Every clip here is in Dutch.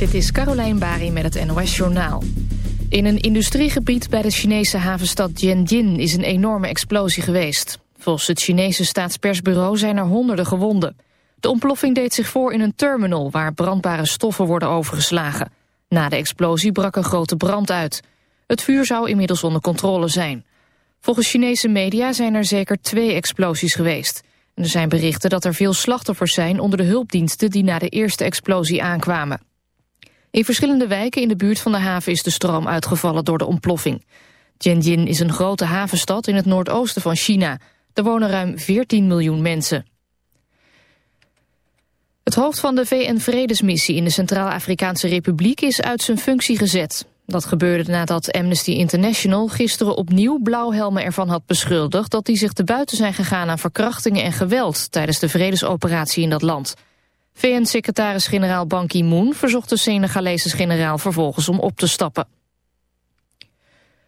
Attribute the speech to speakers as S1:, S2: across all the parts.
S1: Dit is Carolijn Bari met het NOS Journaal. In een industriegebied bij de Chinese havenstad Tianjin is een enorme explosie geweest. Volgens het Chinese staatspersbureau zijn er honderden gewonden. De ontploffing deed zich voor in een terminal waar brandbare stoffen worden overgeslagen. Na de explosie brak een grote brand uit. Het vuur zou inmiddels onder controle zijn. Volgens Chinese media zijn er zeker twee explosies geweest. En er zijn berichten dat er veel slachtoffers zijn onder de hulpdiensten die na de eerste explosie aankwamen. In verschillende wijken in de buurt van de haven is de stroom uitgevallen door de ontploffing. Tianjin is een grote havenstad in het noordoosten van China. Er wonen ruim 14 miljoen mensen. Het hoofd van de VN-vredesmissie in de Centraal-Afrikaanse Republiek is uit zijn functie gezet. Dat gebeurde nadat Amnesty International gisteren opnieuw blauwhelmen ervan had beschuldigd dat die zich te buiten zijn gegaan aan verkrachtingen en geweld tijdens de vredesoperatie in dat land. VN-secretaris-generaal Ban Ki-moon verzocht de Senegalese generaal vervolgens om op te stappen.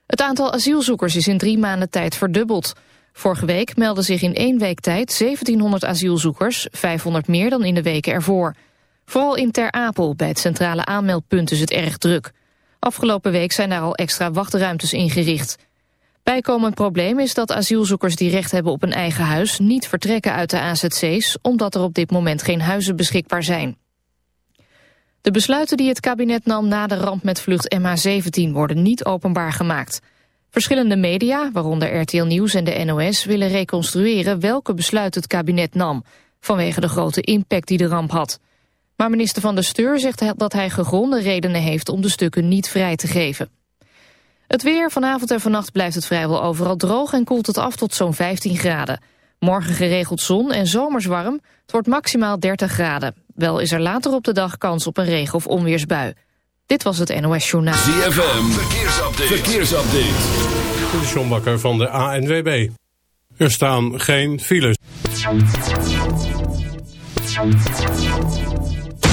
S1: Het aantal asielzoekers is in drie maanden tijd verdubbeld. Vorige week meldden zich in één week tijd 1700 asielzoekers, 500 meer dan in de weken ervoor. Vooral in Ter Apel, bij het centrale aanmeldpunt, is het erg druk. Afgelopen week zijn daar al extra wachtruimtes ingericht. Bijkomend probleem is dat asielzoekers die recht hebben op een eigen huis... niet vertrekken uit de AZC's, omdat er op dit moment geen huizen beschikbaar zijn. De besluiten die het kabinet nam na de ramp met vlucht MH17 worden niet openbaar gemaakt. Verschillende media, waaronder RTL Nieuws en de NOS, willen reconstrueren welke besluit het kabinet nam, vanwege de grote impact die de ramp had. Maar minister Van der Steur zegt dat hij gegronde redenen heeft om de stukken niet vrij te geven. Het weer, vanavond en vannacht blijft het vrijwel overal droog en koelt het af tot zo'n 15 graden. Morgen geregeld zon en zomers warm, het wordt maximaal 30 graden. Wel is er later op de dag kans op een regen- of onweersbui. Dit was het NOS Journaal.
S2: ZFM, verkeersupdate. verkeersupdate.
S3: De John Bakker van de ANWB. Er staan geen files.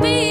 S4: Be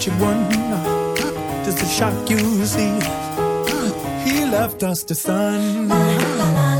S4: what
S5: you want. Just a shock you see. He left us to sun.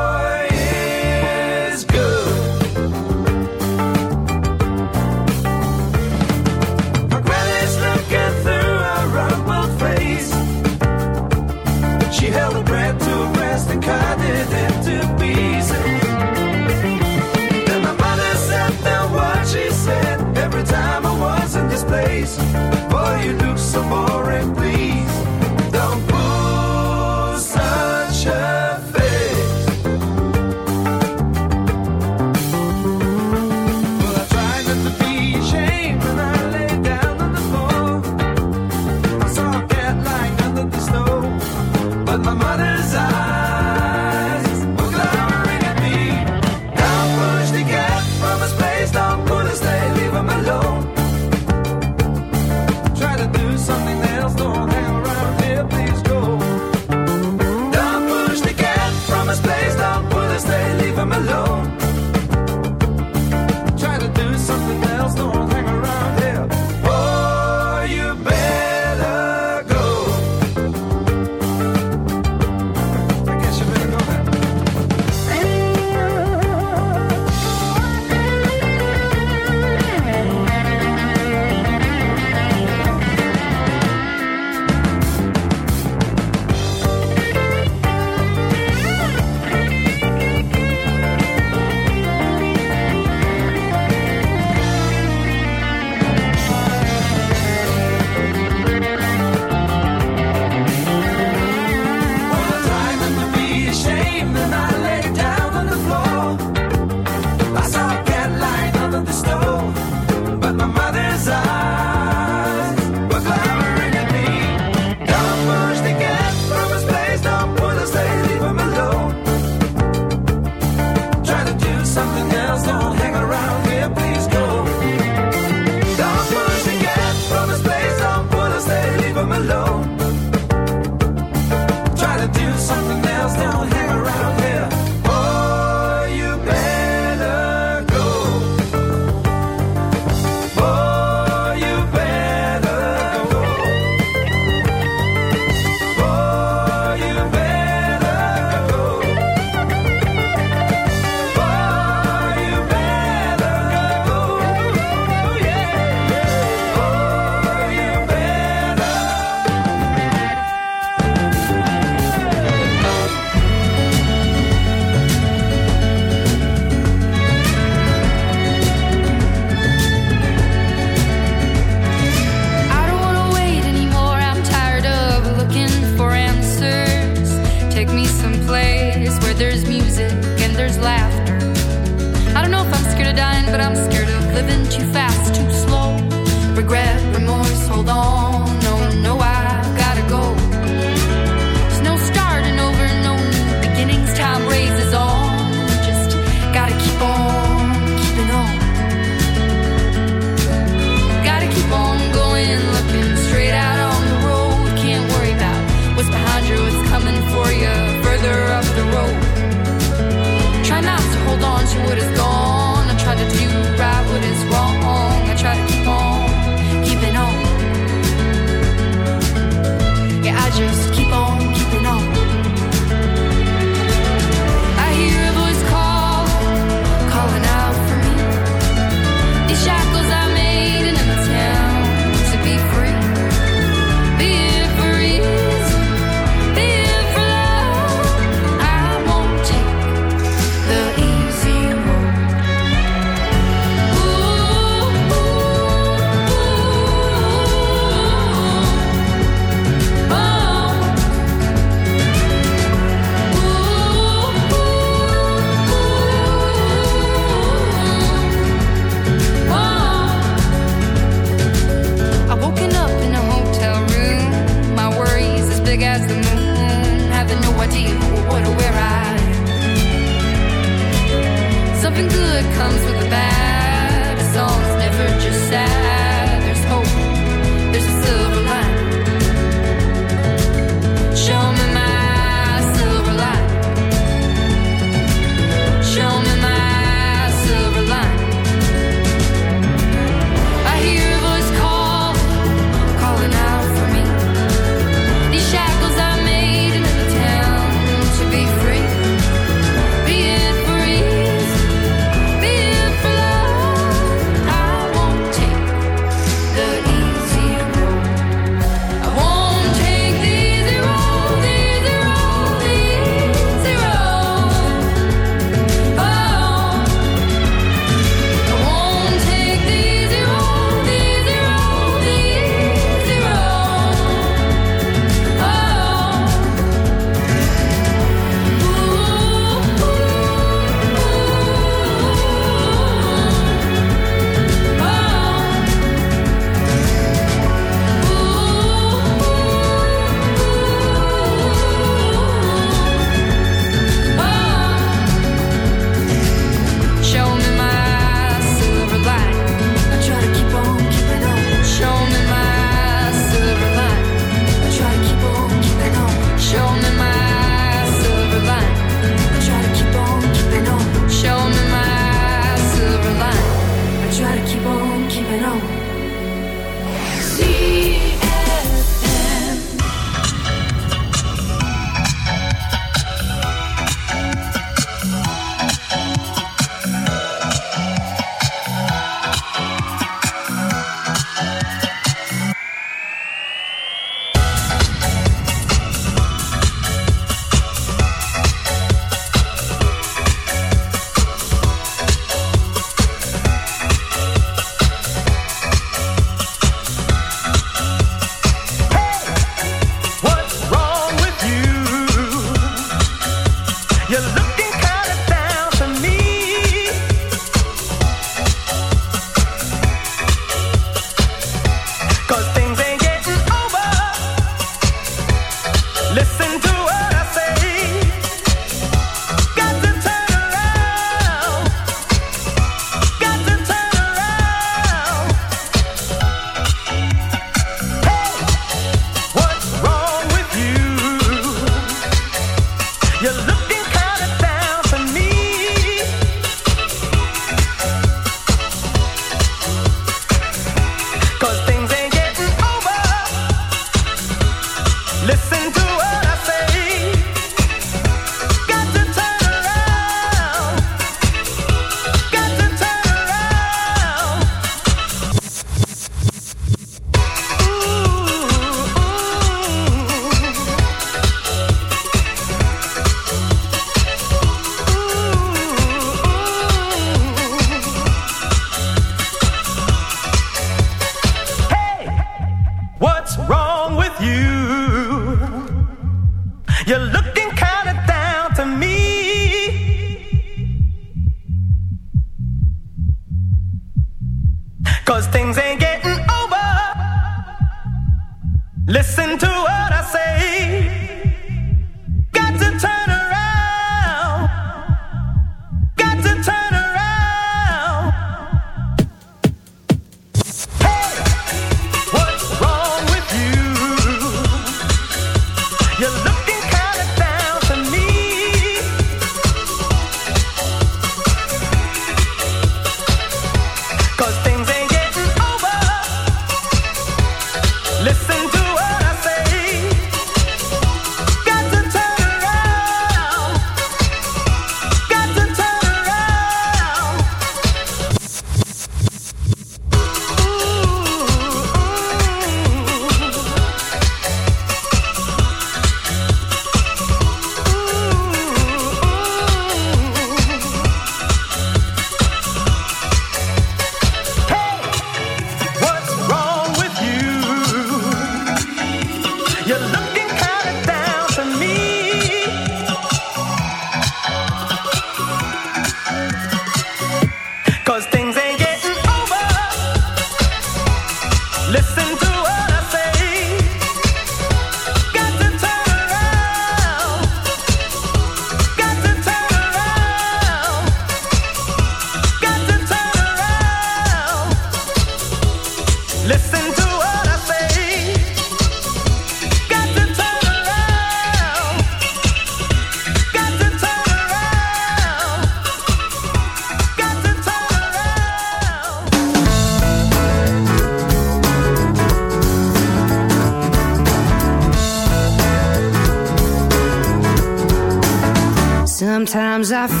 S6: Sometimes I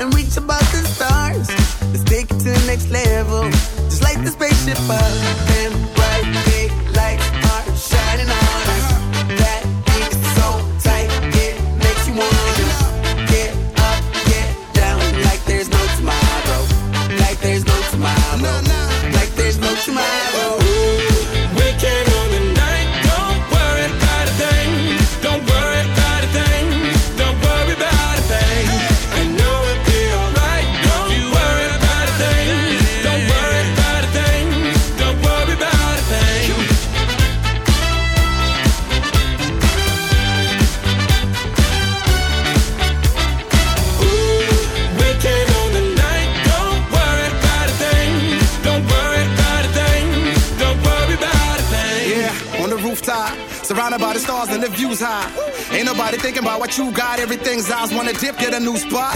S7: and reach above the stars. Let's take it to the next level, just like the spaceship up. on
S8: the
S9: dip, get a new spot.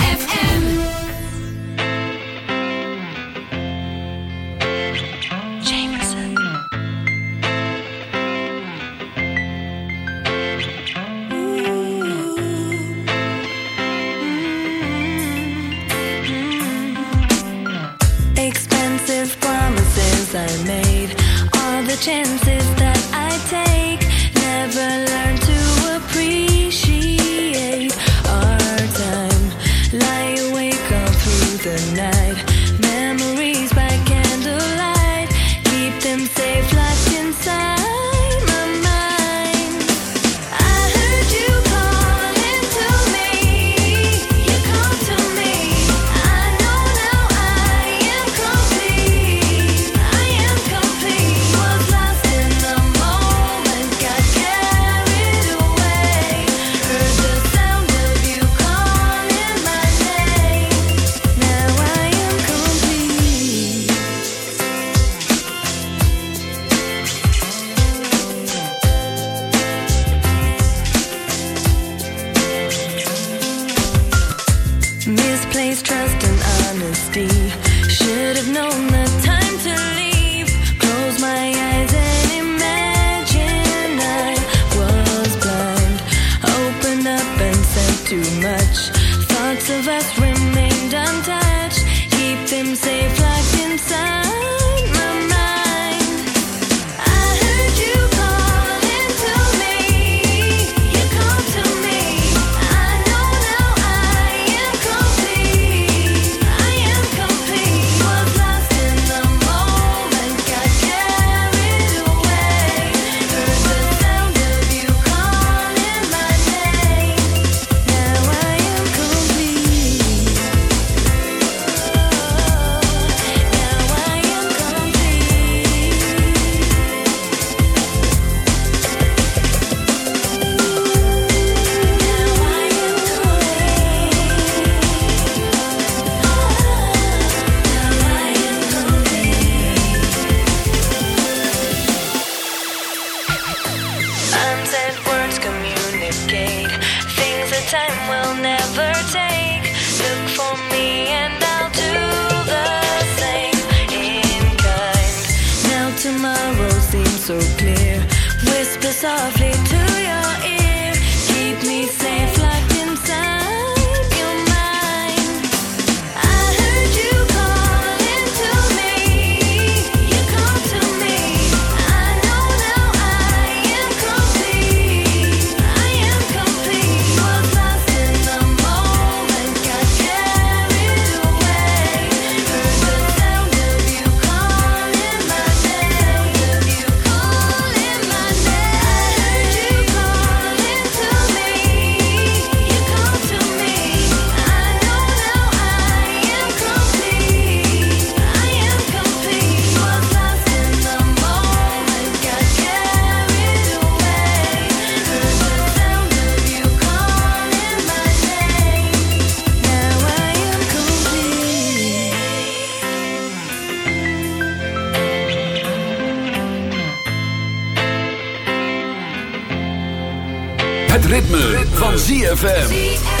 S10: Het ritme, van ZFM.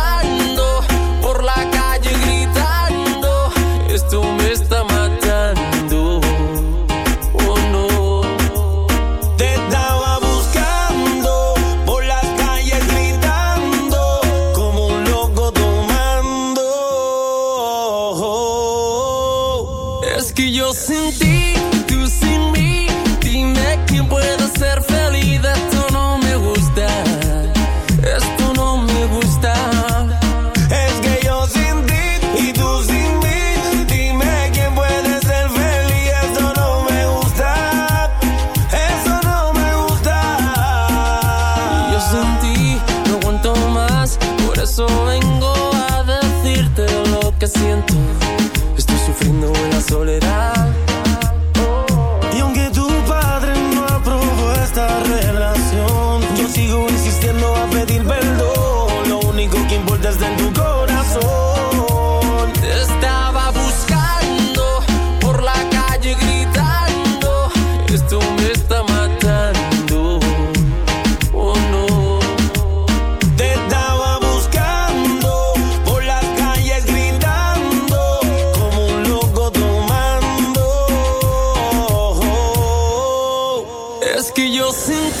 S11: listen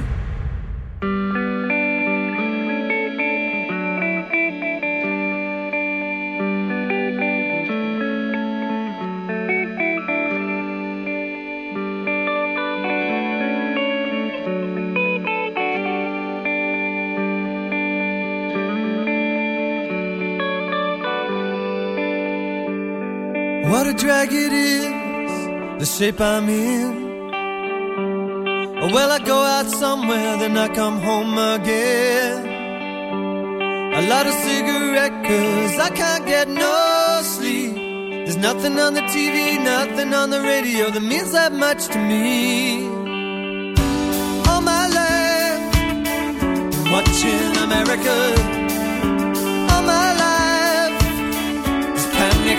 S8: A drag it is, the shape I'm in. Well, I go out somewhere, then I come home again. I light a cigarette, cause I can't get no sleep. There's nothing on the TV, nothing on the radio that means that much to me. All my life, watching America.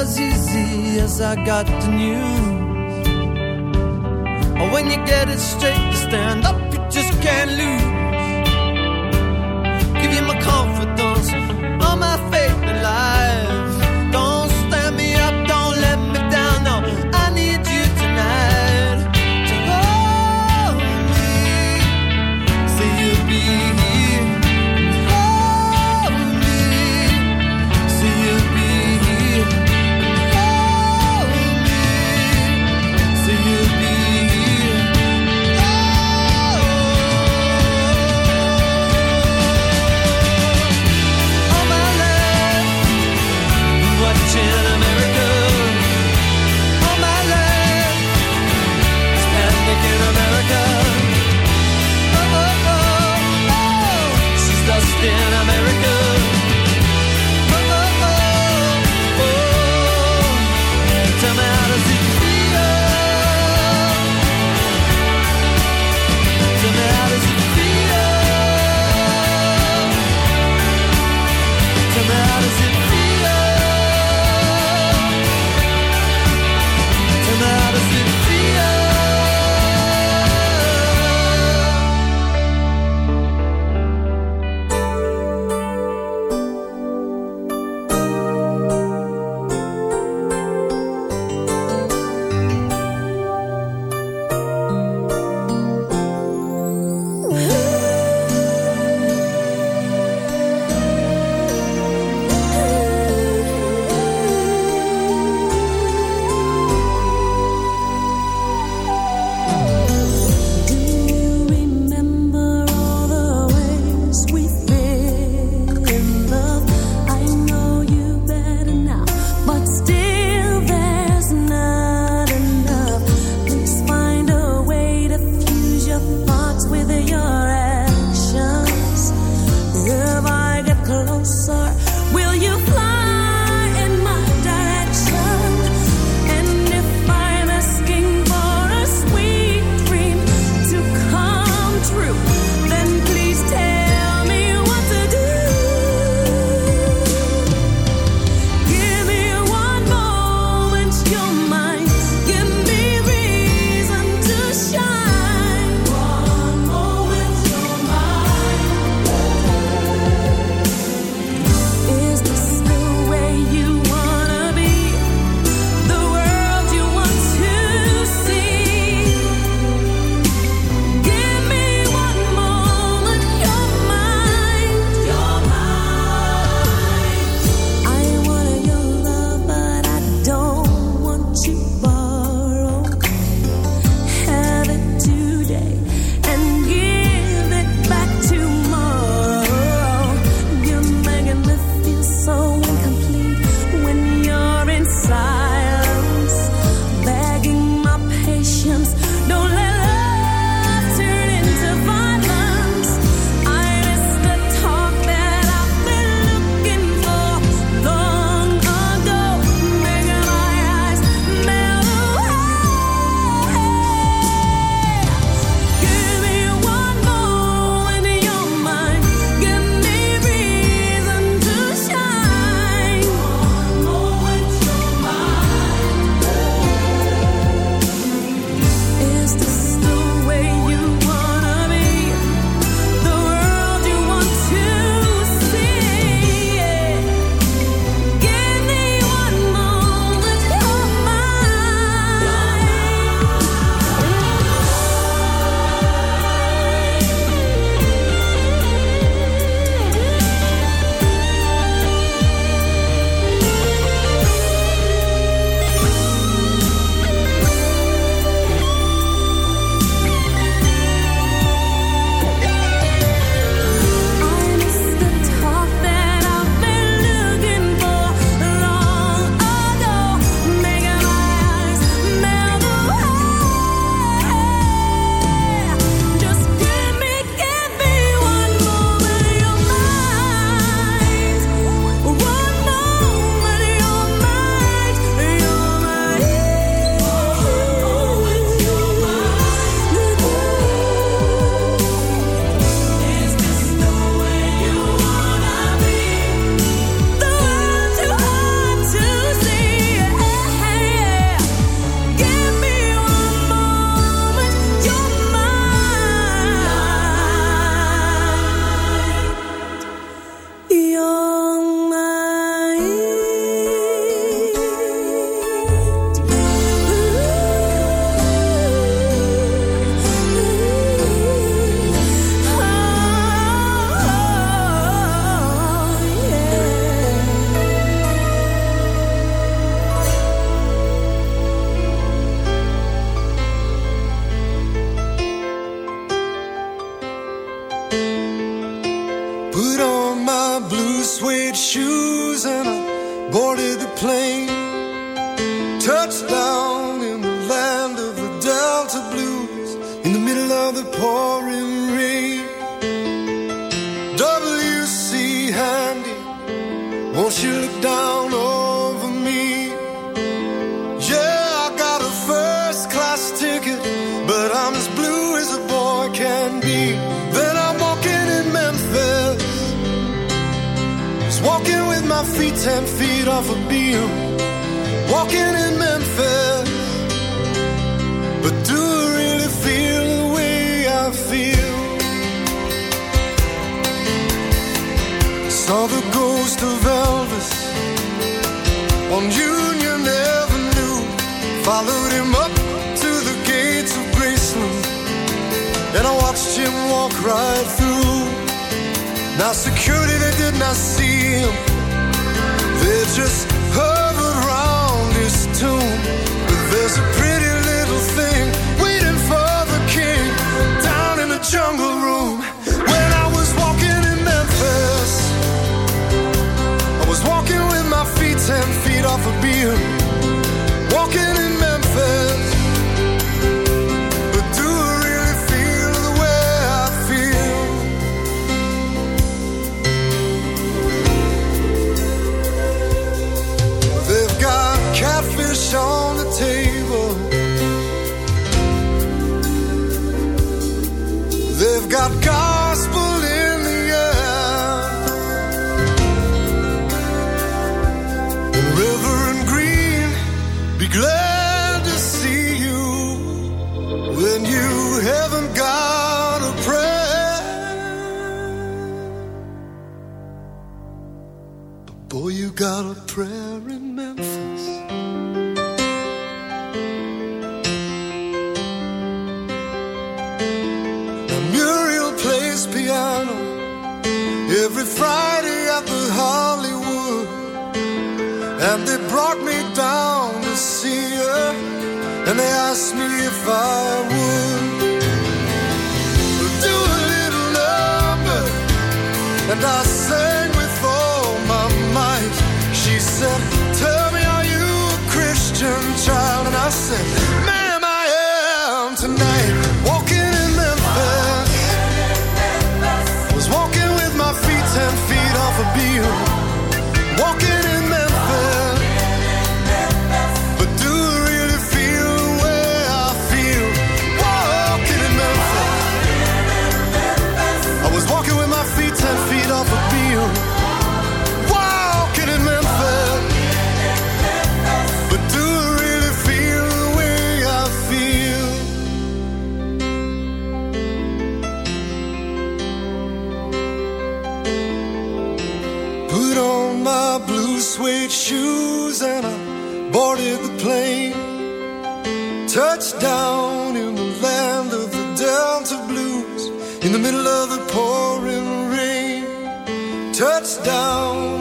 S8: was easy as I got the news. When you get it straight, you stand up, you just can't lose. Give you my confidence,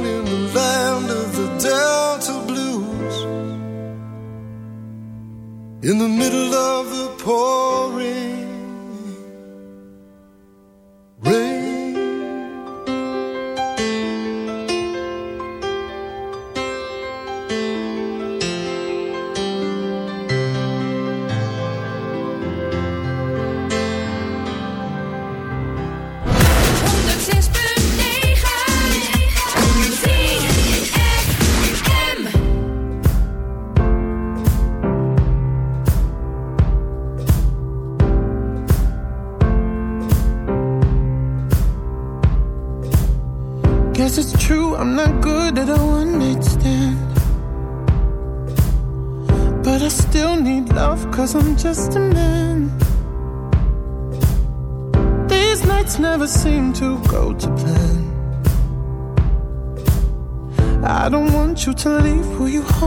S8: in
S12: the land of the Delta Blues. In the middle of the pouring to
S13: leave, will you hold?